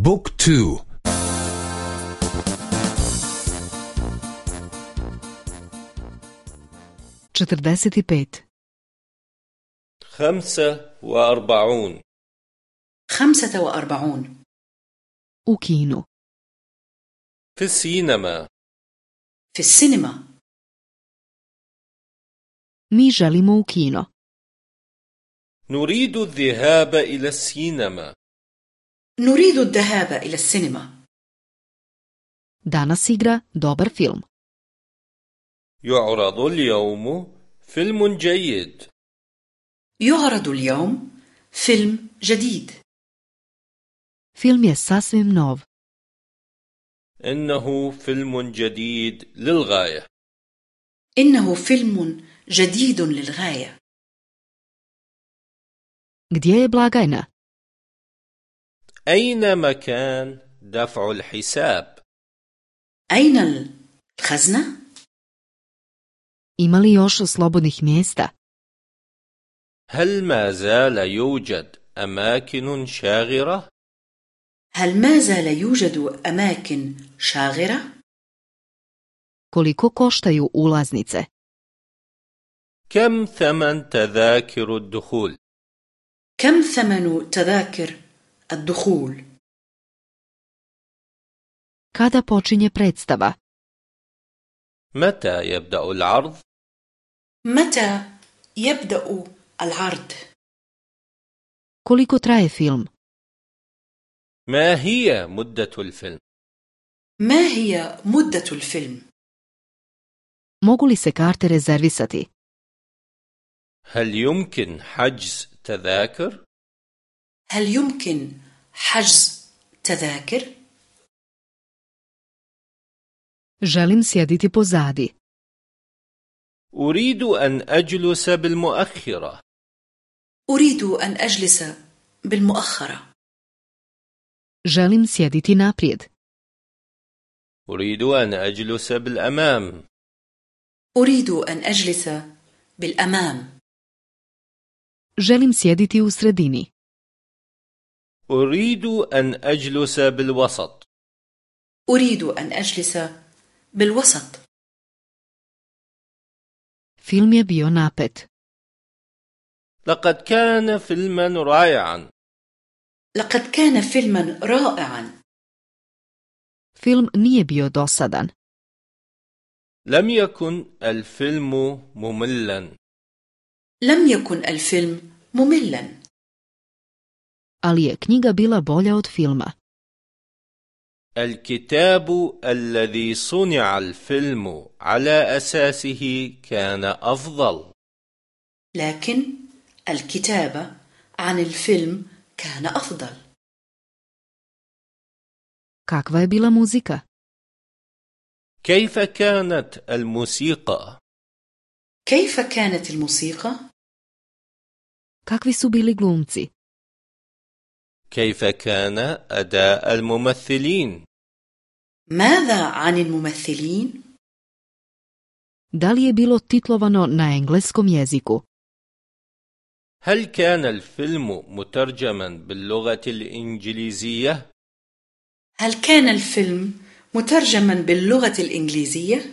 بوك تو. četrdeset بيت خمسة وأربعون خمسة وأربعون u kinu في السينما. في السينما. mi želimo u kino نريد الذهاب إلى السينما. نريد الذهاب إلى السينما. danas igra dobar film يعرض اليوم فيلم جيد. يعرض اليوم فيلم جديد. film je sasvim nov إنه فيلم جديد للغاية. إنه فيلم جديد للغاية. Gdje je blagajna? أين مكان دفع الحساب؟ أين الخزنة؟ ima li još slobodnih mjesta هل ما زال يوجد أماكن شاغرة؟ هل ما زال يوجد أماكن شاغرة؟ koliko koštaju ulaznice كم ثمن تذاكر الدخول؟ كم ثمن تذاكر الدخول؟ kada počinje predstava متى يبدأ العرض؟ متى يبدأ العرض؟ koliko traje film ما هي مدة الفيلم؟ ما هي مدة الفيلم؟ mogu li se karte rezervisati هل يمكن حجز تذاكر؟ هل يمكن حجز تذاكر؟ želim sjediti pozadi. أريد أن أجلس بالمؤخرة. أريد أن أجلس بالمؤخرة. Želim sjediti naprijed. أريد أن أجلس بالأمام. أريد أن أجلس بالأمام. Želim sjediti u sredini. أريد أن أجلس بالوسط. أريد أن أجلس بالوسط. Film je bio napet. لقد كان فيلما رائعا. لقد كان فيلما رائعا. Film nije bio dosadan. لم يكن الفيلم مملا. لم يكن الفيلم مملا. Ali je knjiga bila bolja od filma. الكتاب الذي صنع الفيلم على أساسه كان أفضل. لكن الكتابة عن الفيلم كان أفضل. Kakva je bila muzika? كيف كانت الموسيقى؟ كيف كانت الموسيقى؟ كيف كان أداء الممثلين؟ ماذا عن الممثلين؟ da li je bilo titlovano na engleskom jeziku هل كان الفيلم مترجما باللغة الإنجليزية؟ هل كان الفيلم مترجما باللغة الإنجليزية؟